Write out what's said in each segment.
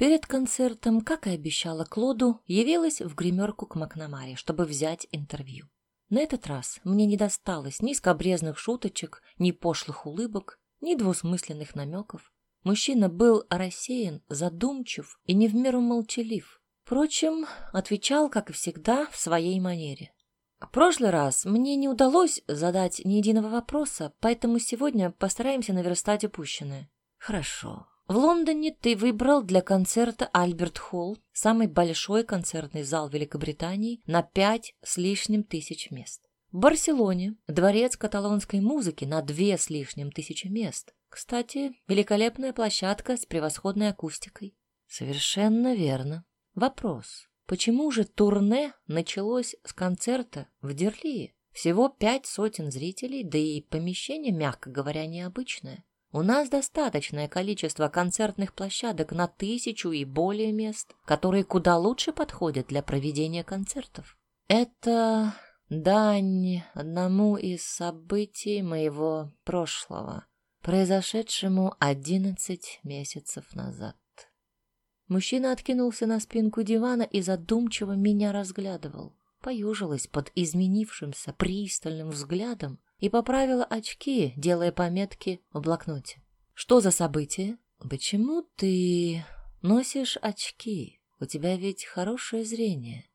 Перед концертом, как и обещала Клоду, явилась в гримерку к Макнамаре, чтобы взять интервью. На этот раз мне не досталось ни скобрезных шуточек, ни пошлых улыбок, ни двусмысленных намеков. Мужчина был рассеян, задумчив и не в меру молчалив. Впрочем, отвечал, как и всегда, в своей манере. В прошлый раз мне не удалось задать ни единого вопроса, поэтому сегодня постараемся наверстать упущенное. Хорошо. В Лондоне ты выбрал для концерта Альберт Холл, самый большой концертный зал Великобритании, на пять с лишним тысяч мест. В Барселоне дворец каталонской музыки на две с лишним тысячи мест. Кстати, великолепная площадка с превосходной акустикой. Совершенно верно. Вопрос. Почему же турне началось с концерта в Дерлии? Всего пять сотен зрителей, да и помещение, мягко говоря, необычное. У нас достаточное количество концертных площадок на тысячу и более мест, которые куда лучше подходят для проведения концертов. Это дань одному из событий моего прошлого, произошедшему одиннадцать месяцев назад. Мужчина откинулся на спинку дивана и задумчиво меня разглядывал. Поюжилась под изменившимся пристальным взглядом, и поправила очки, делая пометки в блокноте. «Что за событие? Почему ты носишь очки? У тебя ведь хорошее зрение».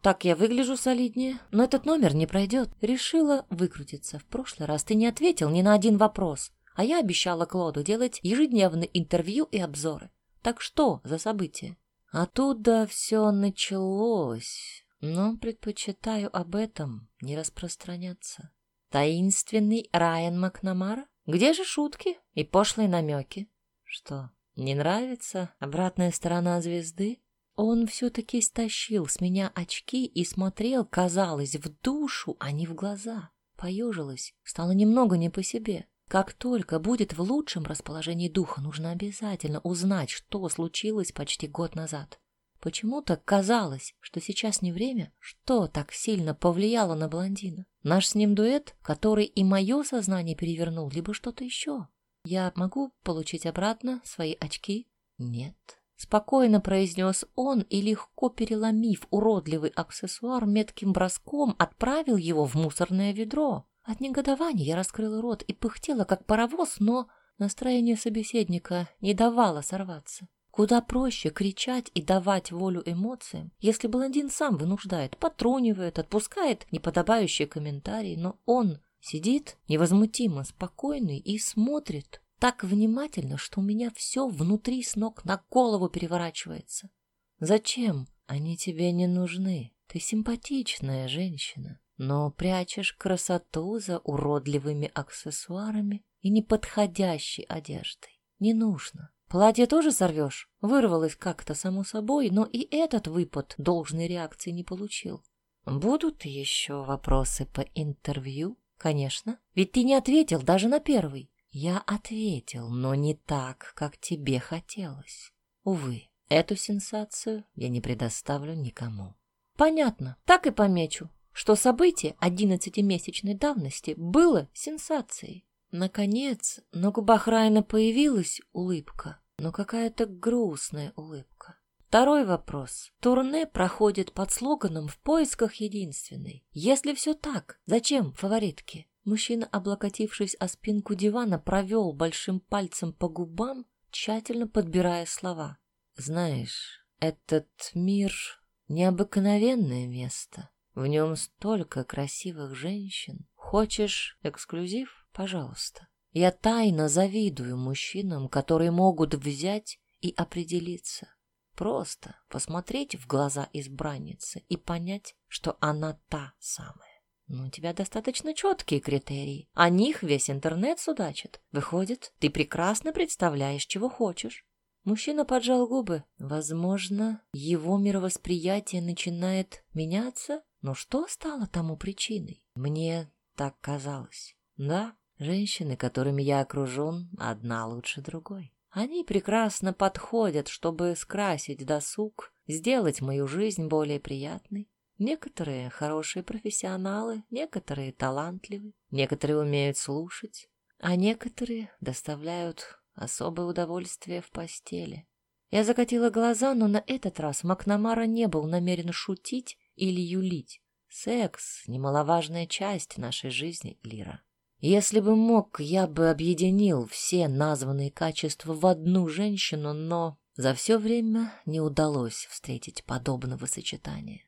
«Так я выгляжу солиднее, но этот номер не пройдет». Решила выкрутиться. В прошлый раз ты не ответил ни на один вопрос, а я обещала Клоду делать ежедневные интервью и обзоры. Так что за событие? Оттуда все началось, но предпочитаю об этом не распространяться. Таинственный Райан Макнамара? Где же шутки и пошлые намеки? Что, не нравится обратная сторона звезды? Он все-таки стащил с меня очки и смотрел, казалось, в душу, а не в глаза. Поежилась, стало немного не по себе. Как только будет в лучшем расположении духа, нужно обязательно узнать, что случилось почти год назад. Почему-то казалось, что сейчас не время, что так сильно повлияло на блондина. Наш с ним дуэт, который и мое сознание перевернул, либо что-то еще. Я могу получить обратно свои очки? Нет. Спокойно произнес он и, легко переломив уродливый аксессуар, метким броском отправил его в мусорное ведро. От негодования я раскрыла рот и пыхтела, как паровоз, но настроение собеседника не давало сорваться. Куда проще кричать и давать волю эмоциям, если блондин сам вынуждает, потрунивает, отпускает неподобающие комментарии, но он сидит невозмутимо спокойный и смотрит так внимательно, что у меня все внутри с ног на голову переворачивается. Зачем они тебе не нужны? Ты симпатичная женщина, но прячешь красоту за уродливыми аксессуарами и неподходящей одеждой. Не нужно. Платье тоже сорвешь? Вырвалось как-то само собой, но и этот выпад должной реакции не получил. Будут еще вопросы по интервью? Конечно. Ведь ты не ответил даже на первый. Я ответил, но не так, как тебе хотелось. Увы, эту сенсацию я не предоставлю никому. Понятно, так и помечу, что событие одиннадцатимесячной давности было сенсацией. Наконец, на губах Райана появилась улыбка но какая-то грустная улыбка. Второй вопрос. Турне проходит под слоганом «В поисках единственной». Если все так, зачем фаворитки? Мужчина, облокотившись о спинку дивана, провел большим пальцем по губам, тщательно подбирая слова. «Знаешь, этот мир — необыкновенное место. В нем столько красивых женщин. Хочешь эксклюзив? Пожалуйста. Я тайно завидую мужчинам, которые могут взять и определиться. Просто посмотреть в глаза избранницы и понять, что она та самая. Ну, у тебя достаточно четкие критерии. О них весь интернет судачит. Выходит, ты прекрасно представляешь, чего хочешь. Мужчина поджал губы. Возможно, его мировосприятие начинает меняться? Но что стало тому причиной? Мне так казалось. Да, Женщины, которыми я окружен, одна лучше другой. Они прекрасно подходят, чтобы скрасить досуг, сделать мою жизнь более приятной. Некоторые хорошие профессионалы, некоторые талантливы, некоторые умеют слушать, а некоторые доставляют особое удовольствие в постели. Я закатила глаза, но на этот раз Макнамара не был намерен шутить или юлить. Секс — немаловажная часть нашей жизни, Лира. Если бы мог, я бы объединил все названные качества в одну женщину, но за все время не удалось встретить подобного сочетания.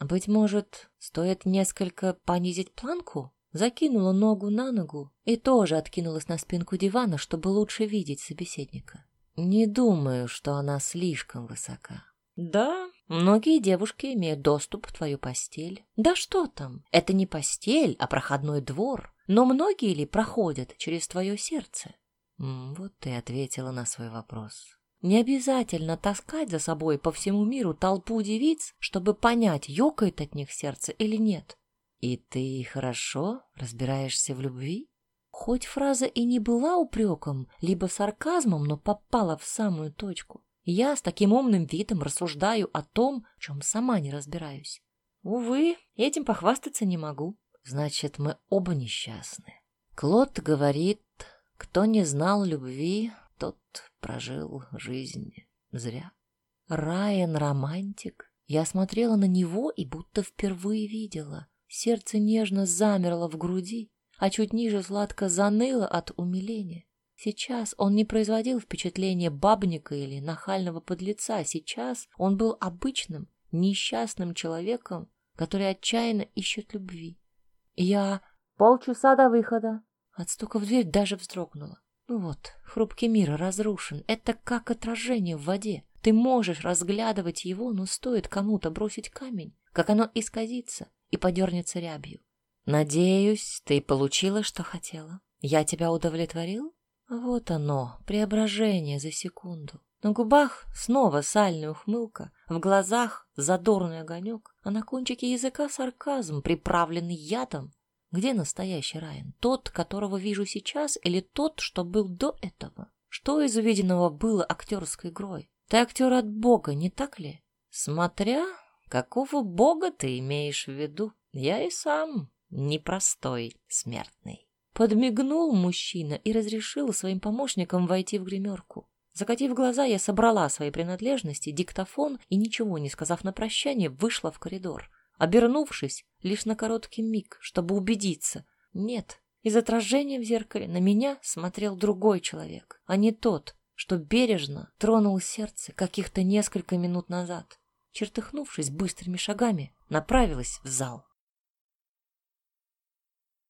Быть может, стоит несколько понизить планку? Закинула ногу на ногу и тоже откинулась на спинку дивана, чтобы лучше видеть собеседника. Не думаю, что она слишком высока. Да, многие девушки имеют доступ в твою постель. Да что там, это не постель, а проходной двор. Но многие ли проходят через твое сердце? Вот ты ответила на свой вопрос. Не обязательно таскать за собой по всему миру толпу девиц, чтобы понять, ёкает от них сердце или нет. И ты хорошо разбираешься в любви? Хоть фраза и не была упреком, либо сарказмом, но попала в самую точку. Я с таким умным видом рассуждаю о том, в чем сама не разбираюсь. Увы, этим похвастаться не могу. Значит, мы оба несчастны. Клод говорит, кто не знал любви, тот прожил жизнь зря. Райан романтик. Я смотрела на него и будто впервые видела. Сердце нежно замерло в груди, а чуть ниже сладко заныло от умиления. Сейчас он не производил впечатления бабника или нахального подлеца. Сейчас он был обычным, несчастным человеком, который отчаянно ищет любви. Я полчаса до выхода. От стука в дверь даже вздрогнула. Ну вот, хрупкий мир разрушен. Это как отражение в воде. Ты можешь разглядывать его, но стоит кому-то бросить камень, как оно исказится и подернется рябью. Надеюсь, ты получила, что хотела. Я тебя удовлетворил? Вот оно, преображение за секунду. На губах снова сальная ухмылка, в глазах задорный огонек, а на кончике языка сарказм, приправленный ядом. Где настоящий Райан? Тот, которого вижу сейчас, или тот, что был до этого? Что из увиденного было актерской игрой? Ты актер от Бога, не так ли? Смотря, какого Бога ты имеешь в виду? Я и сам непростой смертный. Подмигнул мужчина и разрешил своим помощникам войти в гримерку. Закатив глаза, я собрала свои принадлежности, диктофон и, ничего не сказав на прощание, вышла в коридор, обернувшись лишь на короткий миг, чтобы убедиться. Нет, из отражения в зеркале на меня смотрел другой человек, а не тот, что бережно тронул сердце каких-то несколько минут назад. Чертыхнувшись быстрыми шагами, направилась в зал.